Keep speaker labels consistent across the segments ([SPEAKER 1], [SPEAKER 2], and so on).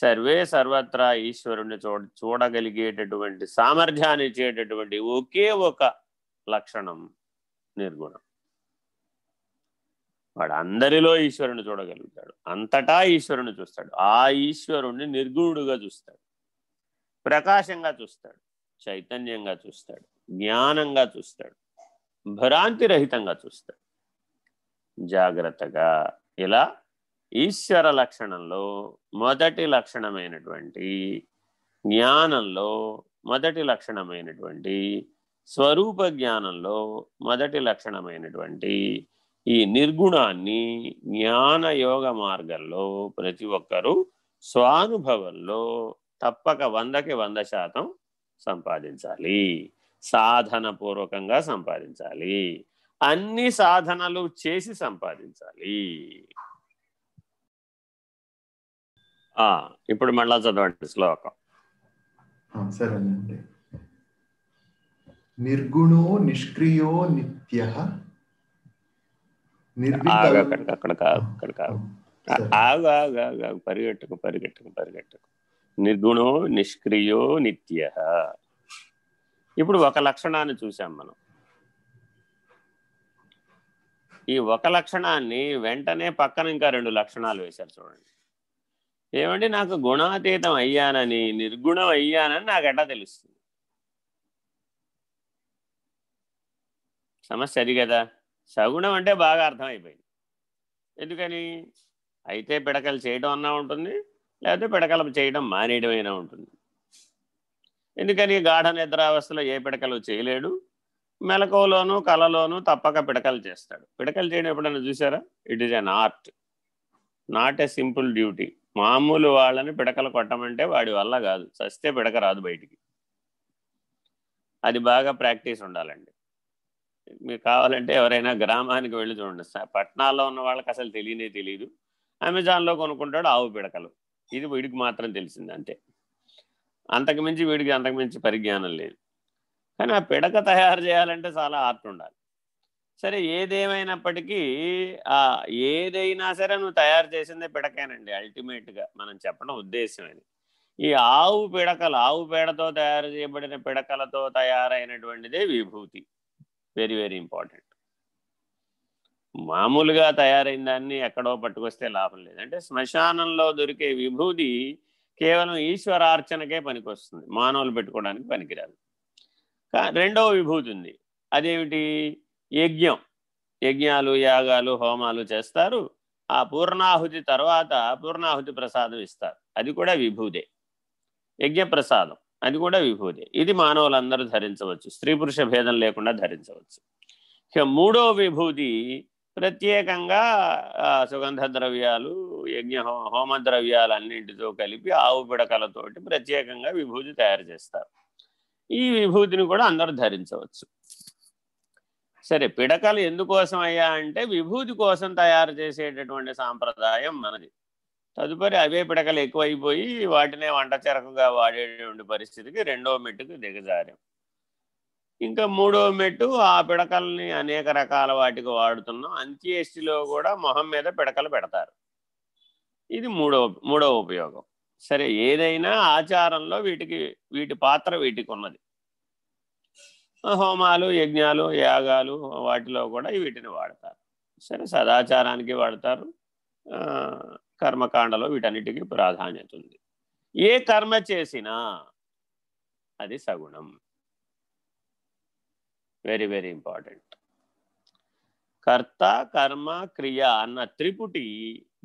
[SPEAKER 1] Survey సర్వత్రా ఈశ్వరుణ్ణి చూడ చూడగలిగేటటువంటి సామర్థ్యాన్ని ఇచ్చేటటువంటి ఒకే ఒక లక్షణం నిర్గుణం. వాడు అందరిలో ఈశ్వరుని చూడగలుగుతాడు. అంతటా ఈశ్వరుని చూస్తాడు. ఆ ఈశ్వరుణ్ణి నిర్గుణుడుగా చూస్తాడు. ప్రకాశంగా చూస్తాడు. చైతన్యంగా చూస్తాడు. జ్ఞానంగా చూస్తాడు. భ్రాంతిరహితంగా చూస్తాడు. జాగ్రత్తగా. ఇలా ఈశ్వర లక్షణంలో మొదటి లక్షణమైనటువంటి జ్ఞానంలో మొదటి లక్షణమైనటువంటి స్వరూప జ్ఞానంలో మొదటి లక్షణమైనటువంటి ఈ నిర్గుణాన్ని జ్ఞాన యోగ మార్గంలో ప్రతి ఒక్కరూ స్వానుభవంలో తప్పక వందకి వంద శాతం సంపాదించాలి. సాధన పూర్వకంగా సంపాదించాలి. అన్ని సాధనలు చేసి సంపాదించాలి. ఇప్పుడు మళ్ళా చదవండి శ్లోకం.
[SPEAKER 2] సరేనండి. నిర్గుణో నిష్క్రియో నిత్య.
[SPEAKER 1] అక్కడ కాదు అక్కడ కాదు ఆగు ఆగు ఆగు ఆగు పరిగెట్టుకు పరిగెట్టుకు పరిగెట్టుకు. నిర్గుణో నిష్క్రియో నిత్య. ఇప్పుడు ఒక లక్షణాన్ని చూసాం మనం. ఈ ఒక లక్షణాన్ని వెంటనే పక్కన ఇంకా రెండు లక్షణాలు వేశారు చూడండి. ఏమండి నాకు గుణాతీతం అయ్యానని నిర్గుణం అయ్యానని నాకు ఎట్లా తెలుస్తుంది? సమస్య అది కదా. సగుణం అంటే బాగా అర్థమైపోయింది. ఎందుకని? అయితే పిడకలు చేయడం అన్నా ఉంటుంది లేకపోతే పిడకలు చేయడం మానేయడం అయినా ఉంటుంది. ఎందుకని? గాఢ నిద్రావస్థలో ఏ పిడకలు చేయలేడు. మెలకువలోను కళలోను తప్పక పిడకలు చేస్తాడు. పిడకలు చేయడం ఎప్పుడైనా చూసారా? It is an art not a simple duty మామూలు వాళ్ళని పిడకలు కొట్టమంటే వాడి వల్ల కాదు. చస్తే పిడక రాదు బయటికి. అది బాగా ప్రాక్టీస్ ఉండాలండి. మీకు కావాలంటే ఎవరైనా గ్రామానికి వెళ్ళి చూడండి. పట్టణాల్లో ఉన్న వాళ్ళకి అసలు తెలియనే తెలియదు అమెజాన్లో కొనుక్కుంటాడు ఆవు పిడకలు. ఇది వీడికి మాత్రం తెలిసింది అంతే. అంతకుమించి వీడికి అంతకుమించి పరిజ్ఞానం లేదు. కానీ ఆ పిడక తయారు చేయాలంటే చాలా ఆర్ట్ ఉండాలి. సరే ఏదేమైనప్పటికీ ఆ ఏదైనా సరే నువ్వు తయారు చేసిందే పిడకేనండి అల్టిమేట్గా. మనం చెప్పడం ఉద్దేశం అది ఈ ఆవు పిడకలు ఆవు పేడతో తయారు చేయబడిన పిడకలతో తయారైనటువంటిదే విభూతి. Very very important. మామూలుగా తయారైన దాన్ని ఎక్కడో పట్టుకొస్తే లాభం లేదు. అంటే శ్మశానంలో దొరికే విభూతి కేవలం ఈశ్వరార్చనకే పనికొస్తుంది. మానవులు పెట్టుకోవడానికి పనికిరాదు. రెండవ విభూతి ఉంది. అదేమిటి? యజ్ఞం. యజ్ఞాలు యాగాలు హోమాలు చేస్తారు. ఆ పూర్ణాహుతి తర్వాత పూర్ణాహుతి ప్రసాదం ఇస్తారు. అది కూడా విభూదే. యజ్ఞ ప్రసాదం. అది కూడా విభూదే. ఇది మానవులందరూ ధరించవచ్చు. స్త్రీ పురుష భేదం లేకుండా ధరించవచ్చు. ఇక మూడో విభూతి ప్రత్యేకంగా సుగంధ ద్రవ్యాలు యజ్ఞ హోమ ద్రవ్యాలు అన్నింటితో కలిపి ఆవు పిడకలతోటి ప్రత్యేకంగా విభూతి తయారు చేస్తారు. ఈ విభూతిని కూడా అందరూ ధరించవచ్చు. సరే పిడకలు ఎందుకోసం అయ్యా అంటే విభూతి కోసం తయారు చేసేటటువంటి సాంప్రదాయం మనది. తదుపరి అవే పిడకలు ఎక్కువైపోయి వాటినే వంట చెరకుగా వాడేటువంటి పరిస్థితికి రెండవ మెట్టుకు దిగజారాం. ఇంకా మూడవ మెట్టు ఆ పిడకల్ని అనేక రకాల వాటికి వాడుతున్నాం. అంత్యేష్టిలో కూడా మొహం మీద పిడకలు పెడతారు. ఇది మూడవ మూడవ ఉపయోగం. సరే ఏదైనా ఆచారంలో వీటికి వీటి పాత్ర వీటికి ఉన్నది హోమాలు యజ్ఞాలు యాగాలు వాటిలో కూడా వీటిని వాడతారు. సరే సదాచారానికి వాడతారు. కర్మకాండలో వీటన్నిటికీ ప్రాధాన్యత ఉంది. ఏ కర్మ చేసినా అది సగుణం. వెరీ వెరీ ఇంపార్టెంట్ కర్త కర్మ క్రియ అన్న త్రిపుటి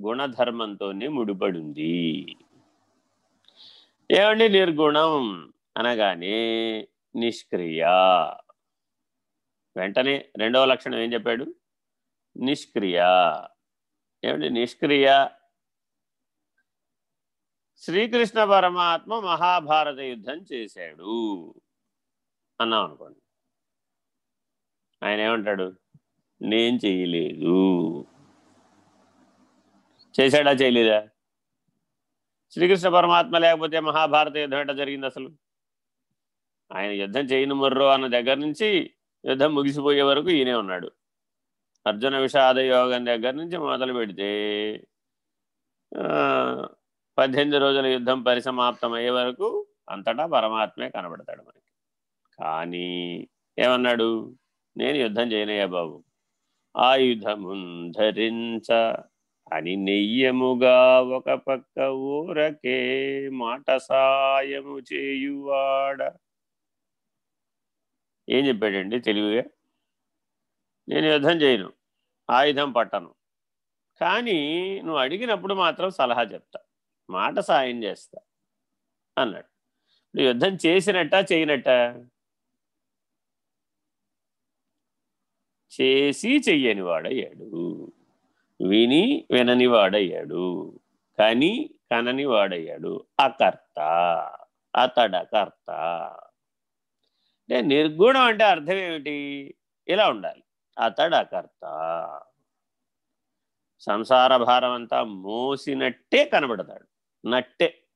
[SPEAKER 1] గుణధర్మంతోనే ముడిపడింది. ఏమండి నిర్గుణం? అనగానే నిష్క్రియ. వెంటనే రెండవ లక్షణం ఏం చెప్పాడు? నిష్క్రియ. ఏమండి? నిష్క్రియ. శ్రీకృష్ణ పరమాత్మ మహాభారత యుద్ధం చేశాడు. అన్నాం అనుకోండి. ఆయన ఏమంటాడు? నేను చేయలేదు. చేశాడా చేయలేదా? శ్రీకృష్ణ పరమాత్మ లేకపోతే మహాభారత యుద్ధం ఎట్లా జరిగింది అసలు? ఆయన యుద్ధం చేయను మర్రో అన్న దగ్గర నుంచి యుద్ధం ముగిసిపోయే వరకు ఈయనే ఉన్నాడు. అర్జున విషాద యోగం దగ్గర నుంచి మొదలు పెడితే పద్దెనిమిది రోజుల యుద్ధం పరిసమాప్తం అయ్యే వరకు అంతటా పరమాత్మే కనబడతాడు మనకి. కానీ ఏమన్నాడు? నేను యుద్ధం చేయనయ్యా బాబు. ఆయుధమున్ ధరించ అని నెయ్యముగా ఒక పక్క ఊరకే మాట సాయము చేయువాడ. ఏం చెప్పాడండి తెలివిగా నేను యుద్ధం చేయను ఆయుధం పట్టను. కానీ నువ్వు అడిగినప్పుడు మాత్రం సలహా చెప్తా మాట సాయం చేస్తా అన్నాడు. ఇప్పుడు యుద్ధం చేసినట్ట చేయనట్ట? చేసి చెయ్యని వాడయ్యాడు విని వినని వాడయ్యాడు కానీ కనని వాడయ్యాడు. అకర్త అతడకర్త. అంటే నిర్గుణం అంటే అర్థం ఏమిటి? ఇలా ఉండాలి. అతడకర్త. సంసార భారం అంతా మోసినట్టే కనబడతాడు. నట్టే.